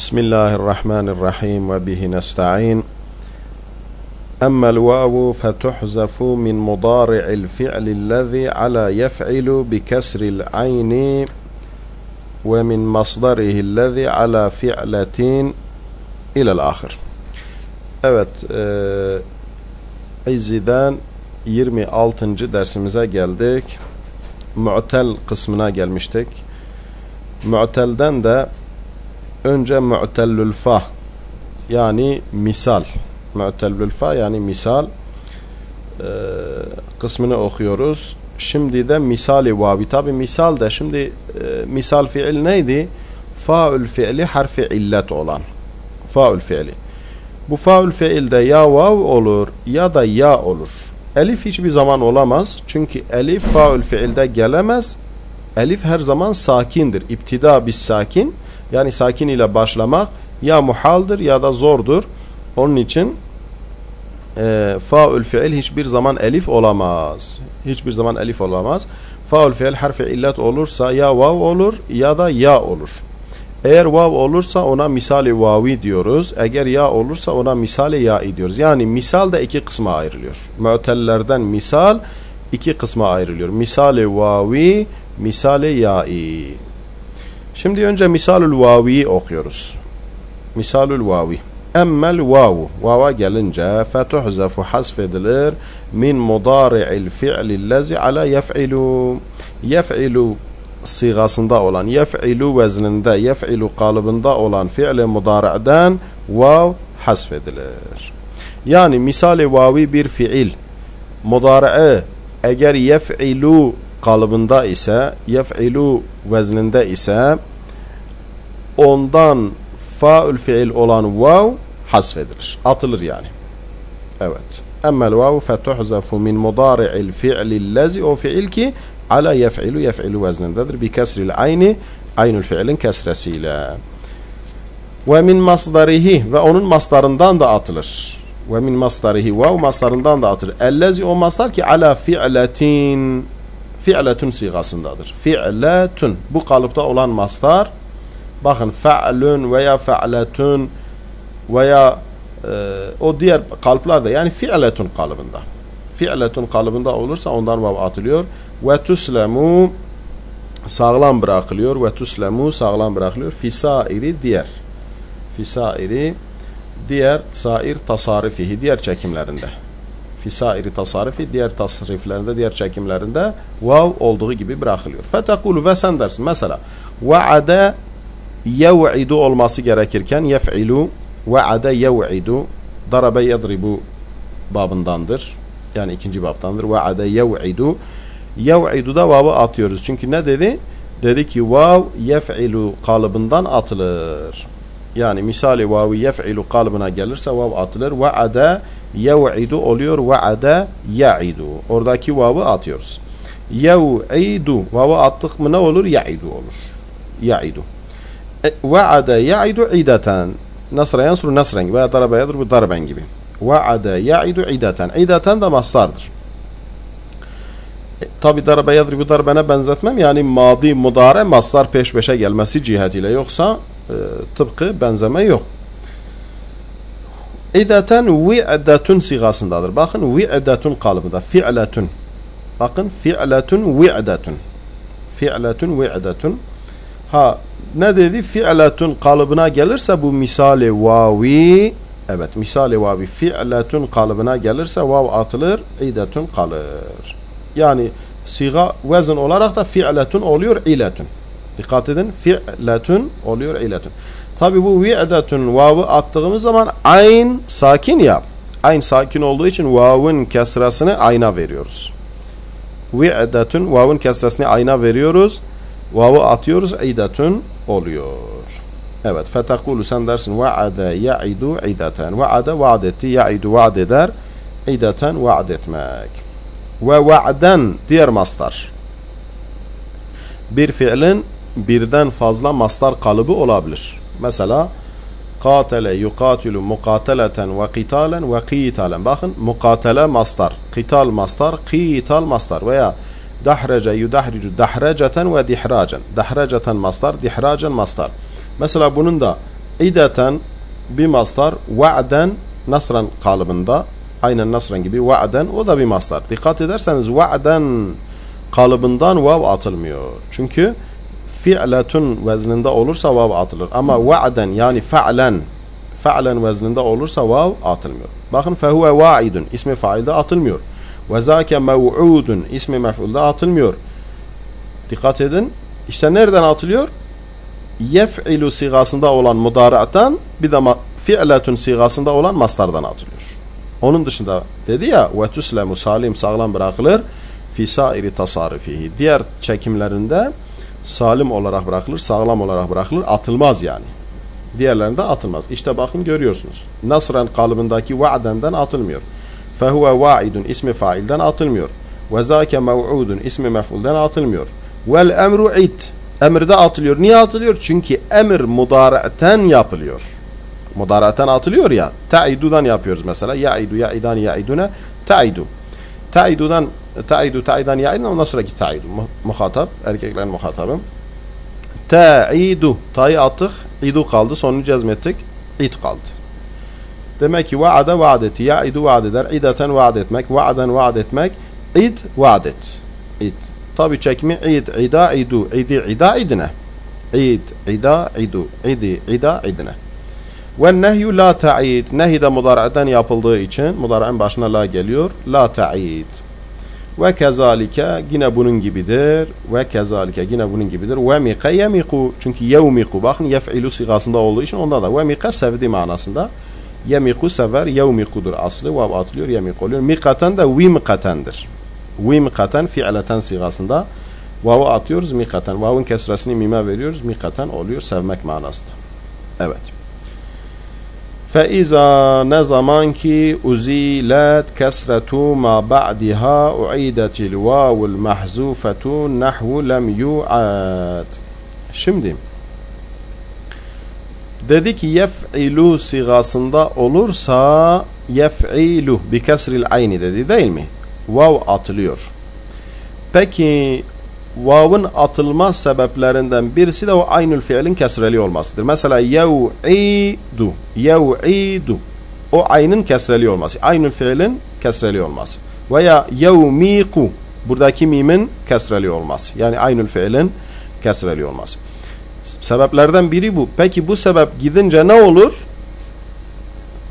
بسم الله الرحمن الرحيم وبه نستعين أما الواو فتحذف من مضارع الفعل الذي على يفعل بكسر العين ومن مصدره الذي على فعلة إلى الآخر Evet, e, İzzi'den 26. dersimize geldik. Mu'tel kısmına gelmiştik. Mu'telden de önce mu'tellül fa yani misal. Mu'tellül fa yani misal e, kısmını okuyoruz. Şimdi de misali vavi. Tabi misal da şimdi e, misal fiil neydi? Faül fiili harfi illet olan. Faül fiili. Bu faül fiilde ya vav olur ya da ya olur. Elif hiçbir zaman olamaz. Çünkü elif faül fiilde gelemez. Elif her zaman sakindir. İptida bis sakin. Yani sakin ile başlamak ya muhaldır ya da zordur. Onun için e, faül fiil hiçbir zaman elif olamaz. Hiçbir zaman elif olamaz. Faül fiil harfi illet olursa ya vav olur ya da ya olur. Eğer vav olursa ona misali vavi diyoruz. Eğer ya olursa ona misali ya diyoruz. Yani misal da iki kısma ayrılıyor. Mu'tellerden misal iki kısma ayrılıyor. Misali vavi, misali ya'i. Şimdi önce misalul vavi okuyoruz. Misalul vavi. Emmel vavu. Vava gelince fetuhzefu hasfedilir min mudari'il fi'lillezi ala yef'ilu. Yef'ilu sigasında olan, yef'ilu vezninde, yef'ilu kalıbında olan fi'li mudari'den vav hasfedilir. Yani misali vavi bir fiil mudari'e eğer yef'ilu kalıbında ise, yef'ilu vezninde ise ondan faül fiil olan vav hasfedilir. Atılır yani. Evet. Emmel vav fetuhzafu min mudari'il fi'lillezi o fiil ki ala yef'ilu yef'ilu veznindedir. Bi kesril ayni aynül fiilin kesresiyle. Ve min masdarihi ve onun maslarından da atılır. Ve min masdarihi vav maslarından da atılır. Ellezi o maslar ki ala fi'letin fi'letun sigasındadır. Fi'letun bu kalıpta olan maslar bakın fe'lun veya fe'letun veya e, o diğer kalıplar da yani fi'letun kalıbında. Fi'letun kalıbında olursa ondan vav atılıyor. Ve tuslemu sağlam bırakılıyor. Ve tuslemu sağlam bırakılıyor. Fisairi diğer. Fisairi diğer sair tasarifihi diğer çekimlerinde. Fisairi tasarifi diğer tasriflerinde diğer çekimlerinde vav olduğu gibi bırakılıyor. Fetekulu ve sen dersin. Mesela vaade yev'idu olması gerekirken yef'ilu ve'ade yev'idu darabe yadribu babındandır. Yani ikinci babtandır. Ve'ade yev'idu yev'idu da vav'ı atıyoruz. Çünkü ne dedi? Dedi ki vav yef'ilu kalıbından atılır. Yani misali vavi yef'ilu kalıbına gelirse vav atılır. Ve'ade yev'idu oluyor. Ve'ade ya'idu. Oradaki vav'ı atıyoruz. Yev'idu vav'ı attık mı ne olur? Ya'idu olur. Ya'idu. Ve'ade ya'idu ideten. Nasra yansuru nasren gibi veya darbe yadrubu darben gibi. Ve'ade ya'idu ideten. İdeten de mastardır. E, Tabi darbe yadrubu darbene benzetmem yani madi mudare mastar peş peşe gelmesi cihetiyle yoksa e, tıpkı benzeme yok. İdeten vi'detun sigasındadır. Bakın vi'detun kalıbında. Fi'letun. Bakın fi'letun vi'detun. Fi'letun vi'detun. Ha ne dedi? Fi'letun kalıbına gelirse bu misali vavi evet misali vavi fi'letun kalıbına gelirse vav atılır idetun kalır. Yani siga vezn olarak da fi'letun oluyor iletun. Dikkat edin fi'letun oluyor iletun. Tabi bu vi'detun vav'ı attığımız zaman ayn sakin ya. Ayn sakin olduğu için vav'ın kesrasını ayna veriyoruz. Vi'detun vav'ın kesrasını ayna veriyoruz. Vav'ı atıyoruz idetun oluyor. Evet. Fetekulu sen dersin vaade ya'idu ideten. Vaade vaad etti. Ya'idu vaad eder. İdeten vaad etmek. Ve va'den diğer mastar. Bir fiilin birden fazla mastar kalıbı olabilir. Mesela katele yukatilu mukateleten ve qitalen ve qitalen. Bakın mukatele mastar, qital mastar, qital mastar veya dahrece yudahricu dahreceten ve dihracen. Dahreceten mastar, dihracen mastar. Mesela bunun da İdeten bir mastar va'den nasran kalıbında aynen nasran gibi va'den o da bir mastar. Dikkat ederseniz va'den kalıbından vav atılmıyor. Çünkü fi'letun vezninde olursa vav atılır. Ama va'den yani fa'len fa'len vezninde olursa vav atılmıyor. Bakın fehuve va'idun ismi failde atılmıyor. Ve zâke mev'udun ismi mef'ulde atılmıyor. Dikkat edin. İşte nereden atılıyor? Yef'ilu sigasında olan mudara'tan bir de fi'letun sigasında olan mastardan atılıyor. Onun dışında dedi ya ve tuslemu salim sağlam bırakılır fi sairi tasarifihi. Diğer çekimlerinde salim olarak bırakılır, sağlam olarak bırakılır, atılmaz yani. Diğerlerinde atılmaz. İşte bakın görüyorsunuz. Nasran kalıbındaki va'denden atılmıyor. Fehuve va'idun ismi failden atılmıyor. Ve zâke mev'udun ismi mef'ulden atılmıyor. Vel emru id. Emirde atılıyor. Niye atılıyor? Çünkü emir mudara'ten yapılıyor. Mudara'ten atılıyor ya. Ta'idudan yapıyoruz mesela. Ya'idu, ya'idan, ya'idune. Ta'idu. Ta'idudan, ta'idu, ta'idan, ya'idun. Ondan sonraki ta'idu. Muhatap. Erkeklerin muhatabı. Ta'idu. Ta'yı attık. İdu kaldı. Sonunu cezmettik. İd kaldı. Demek ki vaade vaad etti. Ya'idu vaad eder. İdeten vaad etmek. Va'den vaad etmek. İd vaad et. İd. Tabi çekimi id, ida, idu, idi, ida, idine. İd, ida, idu, idi, ida, idine. Ve nehyü la ta'id. Nehy de mudara'dan yapıldığı için mudara'ın başına la geliyor. La ta'id. Ve kezalike yine bunun gibidir. Ve kezalike yine bunun gibidir. Ve mika yemiku. Çünkü yevmiku bakın yef'ilu sigasında olduğu için onda da ve mika sevdi manasında. Yemiku sever yevmikudur aslı. Vav atılıyor yemik oluyor. Mikaten de vimkatendir. Vimkaten fi'leten sigasında. Vav'ı atıyoruz mikaten. Vav'ın kesresini mime veriyoruz. Mikaten oluyor sevmek manasında. Evet. فإذا نظمانك أزيلت كسرة ما بعدها أعيدت الواو المحذوفة نحو لم يعاد Şimdi dedi ki yef'ilu sigasında olursa yef'ilu bi kesril ayni dedi değil mi? Vav atılıyor. Peki vav'ın atılma sebeplerinden birisi de o aynül fiilin kesreli olmasıdır. Mesela yev'idu, yev'idu. O aynın kesreli olması. Aynül fiilin kesreli olması. Veya yevmiku. Buradaki mimin kesreli olması. Yani aynül fiilin kesreli olması. Sebeplerden biri bu. Peki bu sebep gidince ne olur?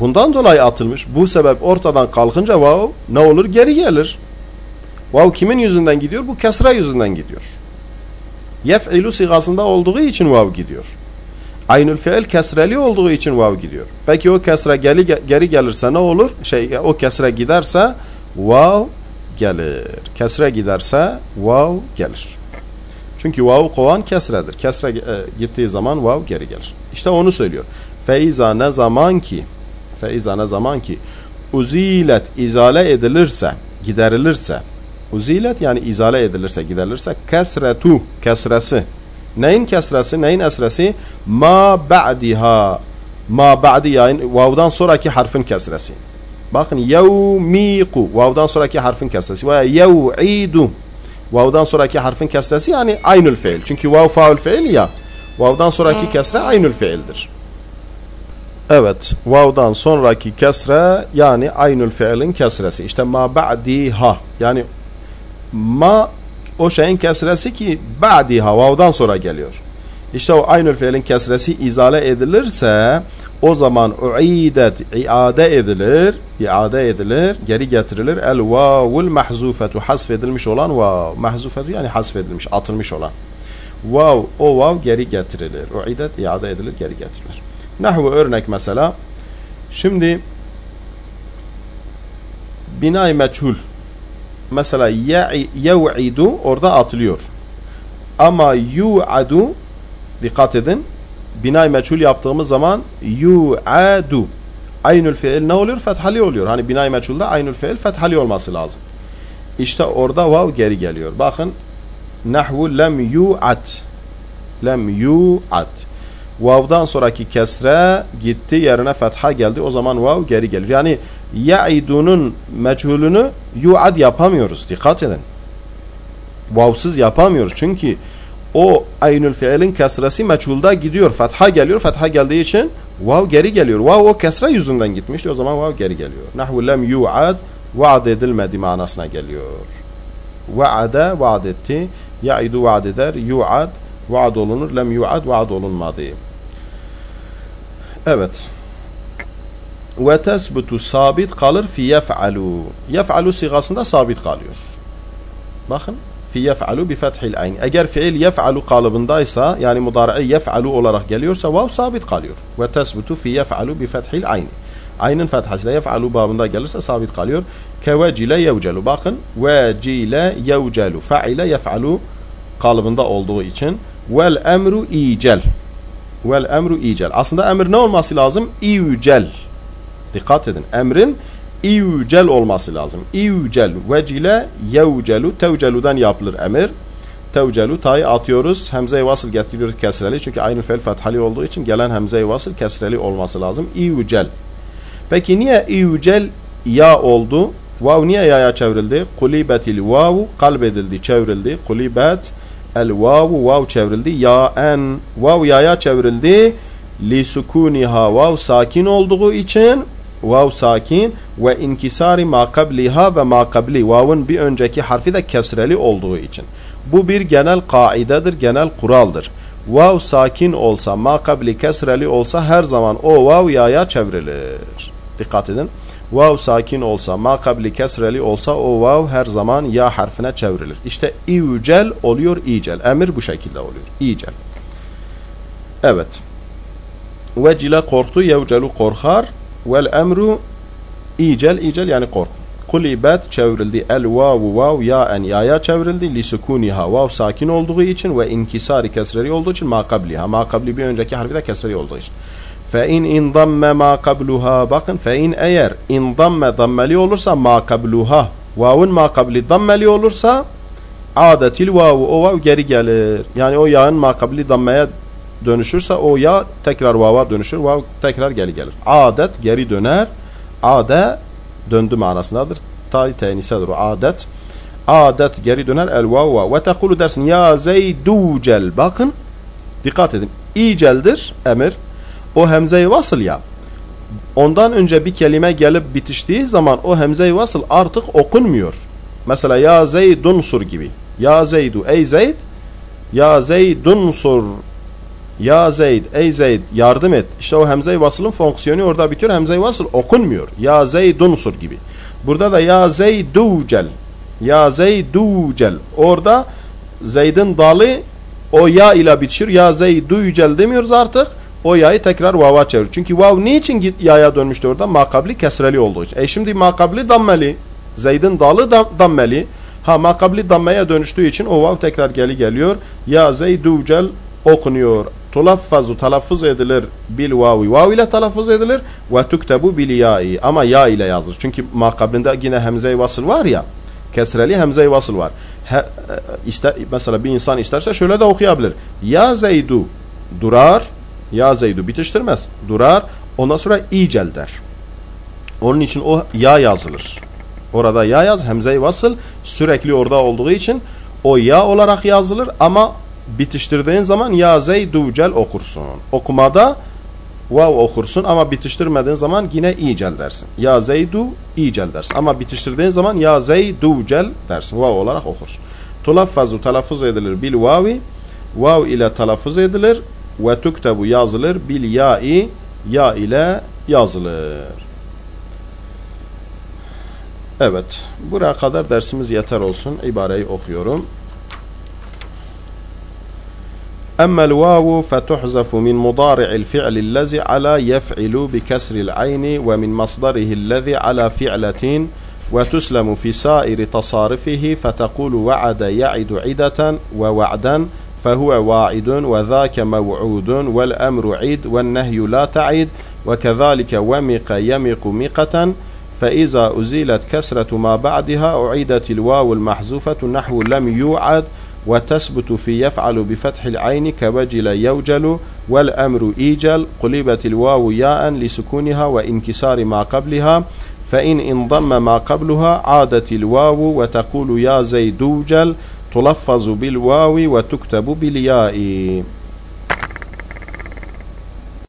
Bundan dolayı atılmış. Bu sebep ortadan kalkınca vav ne olur? Geri gelir. Vav kimin yüzünden gidiyor? Bu kesra yüzünden gidiyor. Yef'ilu sigasında olduğu için vav gidiyor. Aynül fiil kesreli olduğu için vav gidiyor. Peki o kesre geri, geri gelirse ne olur? Şey o kesre giderse vav gelir. Kesre giderse vav gelir. Çünkü vav kovan kesredir. Kesre e, gittiği zaman vav geri gelir. İşte onu söylüyor. Feiza ne zaman ki feiza ne zaman ki uzilet izale edilirse, giderilirse Uzilet yani izale edilirse, giderilirse kesretu, kesresi. Neyin kesresi, neyin esresi? Ma ba'diha. Ma ba'di yani vavdan sonraki harfin kesresi. Bakın yevmiku, vavdan sonraki harfin kesresi. Veya yev'idu, vavdan sonraki harfin kesresi yani aynül fiil. Çünkü vav faul fiil ya. Vavdan sonraki kesre aynül fiildir. Evet, vavdan sonraki kesre yani aynül fiilin kesresi. İşte ma ba'diha yani ma o şeyin kesresi ki ba'di havavdan sonra geliyor. İşte o aynı fiilin kesresi izale edilirse o zaman uidet iade edilir, iade edilir, geri getirilir. El vavul mahzufetu hasfedilmiş olan vav. Mahzufetu yani hasfedilmiş, atılmış olan. Vav, o vav geri getirilir. Uidet iade edilir, geri getirilir. Nahvu örnek mesela. Şimdi binay meçhul mesela yev'idu orada atılıyor. Ama yu'adu dikkat edin binay meçhul yaptığımız zaman yu'adu aynül fiil ne oluyor? Fethali oluyor. Hani binay meçhulda aynül fiil fethali olması lazım. İşte orada vav geri geliyor. Bakın nahvu lem yu'at lem yu'at Vav'dan sonraki kesre gitti yerine fetha geldi. O zaman vav geri gelir. Yani ya'idunun meçhulünü yu'ad yapamıyoruz. Dikkat edin. Vavsız yapamıyoruz. Çünkü o aynül fiilin kesresi meçhulda gidiyor. Fetha geliyor. Fetha geldiği için Vav geri geliyor. Vav o kesre yüzünden gitmişti. O zaman vav geri geliyor. Nahvu lem yu'ad vaad edilmedi manasına geliyor. Vaade vaad etti. Ya'idu vaad eder. Yu'ad vaad olunur. Lem yu'ad vaad olunmadı. Evet. Ve tesbutu sabit kalır fi yef'alu. Yef'alu sigasında sabit kalıyor. Bakın fi yef'alu bi fethil ayn. Eğer fiil yef'alu kalıbındaysa yani mudari'i yef'alu olarak geliyorsa vav sabit kalıyor. Ve tesbutu fi yef'alu bi fethil ayn. Aynın fethasıyla yef'alu babında gelirse sabit kalıyor. Kevecile yevcelu. Bakın vecile yevcelu. Fa'ile yef'alu kalıbında olduğu için vel emru icel. Vel emru icel. Aslında emir ne olması lazım? İucel. Dikkat edin. Emrin İvcel olması lazım. İvcel vecile yevcelu tevceludan yapılır emir. Tevcelu ta'yı atıyoruz. Hemze-i vasıl getiriyoruz kesreli. Çünkü aynı fel fethali olduğu için gelen hemze-i vasıl kesreli olması lazım. İvcel. Peki niye ivcel ya oldu? Vav niye yaya çevrildi? Kulibetil vavu kalbedildi, çevrildi. Kulibet el vavu vav çevrildi. Ya en vav yaya çevrildi. Li sukuniha vav sakin olduğu için vav sakin ve inkisari ma kabliha ve ma kabli vavun bir önceki harfi de kesreli olduğu için. Bu bir genel kaidedir, genel kuraldır. Vav sakin olsa, ma kabli kesreli olsa her zaman o vav yaya çevrilir. Dikkat edin. Vav sakin olsa, ma kabli kesreli olsa o vav her zaman ya harfine çevrilir. İşte ivcel oluyor icel. Emir bu şekilde oluyor. İcel. Evet. Vecile korktu, yevcelu korkar. Vel emru icel, icel yani kork. Kulibet çevrildi. El vavu vav ya en yaya çevrildi. Li sukuniha vav sakin olduğu için ve inkisari kesreli olduğu için ma kabliha. Ma kabli bir önceki harfi de kesreli olduğu için. Fe in indamme ma kabluha. Bakın fe in eğer indamme dammeli olursa ma kabluha. Vavun ma kabli dammeli olursa adetil vavu. O vav geri gelir. Yani o yağın ma kabli dammeye dönüşürse o ya tekrar vava dönüşür. Vav tekrar geri gelir. Adet geri döner. Ade döndü manasındadır. Tay tenisedir o adet. Adet geri döner el vavva. Ve tekulu dersin ya zeyducel. Bakın dikkat edin. İceldir emir. O hemze-i vasıl ya. Ondan önce bir kelime gelip bitiştiği zaman o hemze-i vasıl artık okunmuyor. Mesela ya zeydunsur gibi. Ya zeydu ey zeyd. Ya zeydunsur ya Zeyd, ey Zeyd yardım et. İşte o hemze-i vasılın fonksiyonu orada bitiyor. Hemze-i vasıl okunmuyor. Ya Zeydunsur gibi. Burada da ya Zeyducel. Ya Zeyducel. Orada Zeyd'in dalı o ya ile bitişir. Ya Zeyducel demiyoruz artık. O ya'yı tekrar vava çevir. Çünkü vav niçin ya'ya dönmüştü orada? Makabli kesreli olduğu için. E şimdi makabli dammeli. Zeyd'in dalı dam, dammeli. Ha makabli dammeye dönüştüğü için o vav tekrar geri geliyor. Ya Zeyducel okunuyor tulaffazu telaffuz edilir bil vavi. Vav ile telaffuz edilir ve tuktebu bil ya'i. Ama ya ile yazılır. Çünkü makablinde yine hemze-i vasıl var ya. Kesreli hemze-i vasıl var. He, e, ister, mesela bir insan isterse şöyle de okuyabilir. Ya Zeydu durar. Ya Zeydu bitiştirmez. Durar. Ondan sonra icel der. Onun için o ya yazılır. Orada ya yaz. Hemze-i vasıl sürekli orada olduğu için o ya olarak yazılır ama bitiştirdiğin zaman ya zeyducel okursun. Okumada vav okursun ama bitiştirmediğin zaman yine icel dersin. Ya zeydu icel dersin. Ama bitiştirdiğin zaman ya zeyducel dersin. Vav olarak okursun. Tulaffazu telaffuz edilir bil vavi. Vav ile telaffuz edilir. Ve tuktebu yazılır bil ya'i ya ile yazılır. Evet. Buraya kadar dersimiz yeter olsun. İbareyi okuyorum. أما الواو فتحذف من مضارع الفعل الذي على يفعل بكسر العين ومن مصدره الذي على فعلة وتسلم في سائر تصارفه فتقول وعد يعد عدة ووعدا فهو واعد وذاك موعود والأمر عيد والنهي لا تعد وكذلك ومق يمق مقة فإذا أزيلت كسرة ما بعدها أعيدت الواو المحذوفة نحو لم يوعد وتثبت في يفعل بفتح العين كوجل يوجل والأمر إيجل قلبت الواو ياء لسكونها وانكسار ما قبلها فإن انضم ما قبلها عادت الواو وتقول يا زيدوجل تلفظ بالواو وتكتب بالياء.